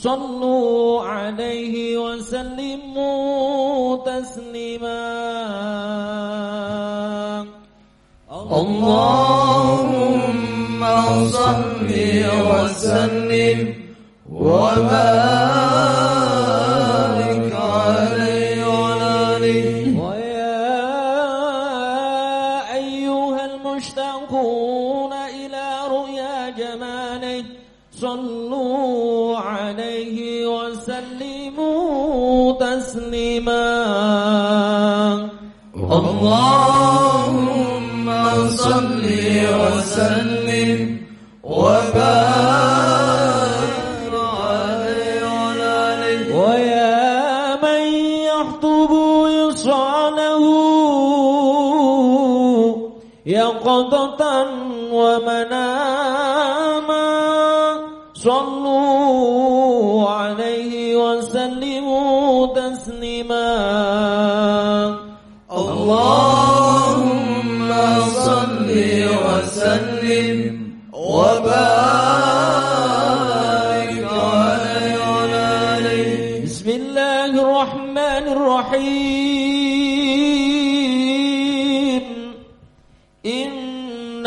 صلوا عليه وسلموا تسليما. اللهم صل وسلم وبارك عليه وعلى ويا أيها المشتاقون إلى رؤيا جماله. صلوا عليه وسلموا تسليما. اللهم صل وسلم وبارك عليه وعلى ويا من يخطب إصاله يقظة ومناما. صلوا عليه وسلموا تسليما. اللهم صل وسلم وبارك عليه بسم الله الرحمن الرحيم.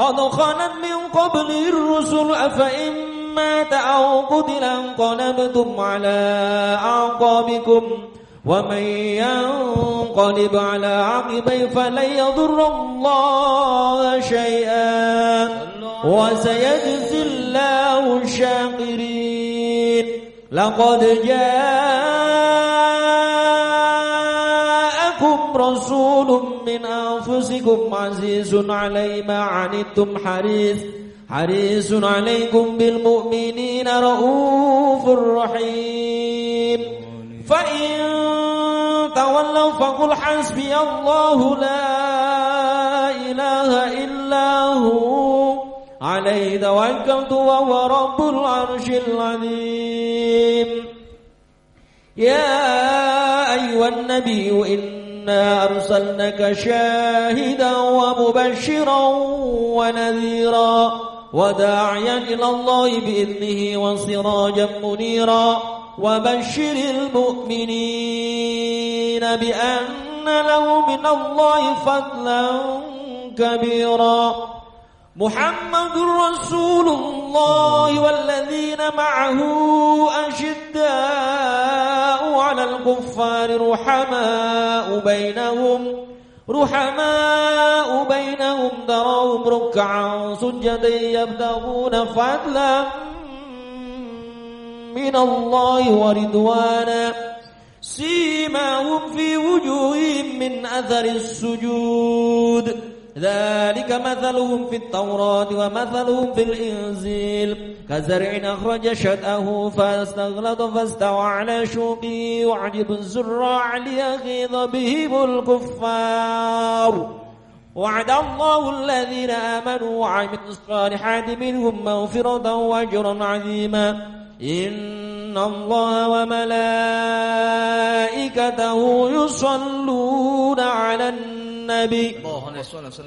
قد خلت من قبل الرسل أفإن مات أو قتل انقلبتم على أعقابكم ومن ينقلب على عقبيه فلن يضر الله شيئا وسيجزي الله الشاكرين لقد رسول من أنفسكم عزيز علي ما عنتم حريص حريص عليكم بالمؤمنين رؤوف رحيم. فإن تولوا فقل حسبي الله لا إله إلا هو عليه توكلت وهو رب العرش العظيم. يا أيها النبي إنا أرسلناك شاهدا ومبشرا ونذيرا وداعيا إلى الله بإذنه وسراجا منيرا وبشر المؤمنين بأن له من الله فضلا كبيرا. محمد رسول الله والذين معه أشداء على الكفار رحماء بينهم رحماء بينهم تراهم ركعا سجدا يبتغون فضلا من الله ورضوانا. سيماهم في وجوههم من أثر السجود. ذلك مثلهم في التوراة ومثلهم في الإنزيل. كزرع أخرج شطأه فاستغلظ فاستوى على شوقه يعجب الزراع ليغيظ بهم الكفار. وعد الله الذين آمنوا وعملوا الصالحات منهم مغفرة وأجرا عظيما. إن الله وملائكته يصلون على النبي.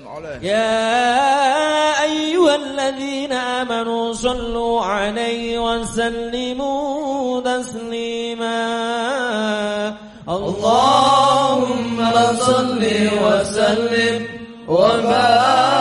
عليه يا أيها الذين آمنوا صلوا عليه وسلموا تسليما. اللهم صل وسلم وبارك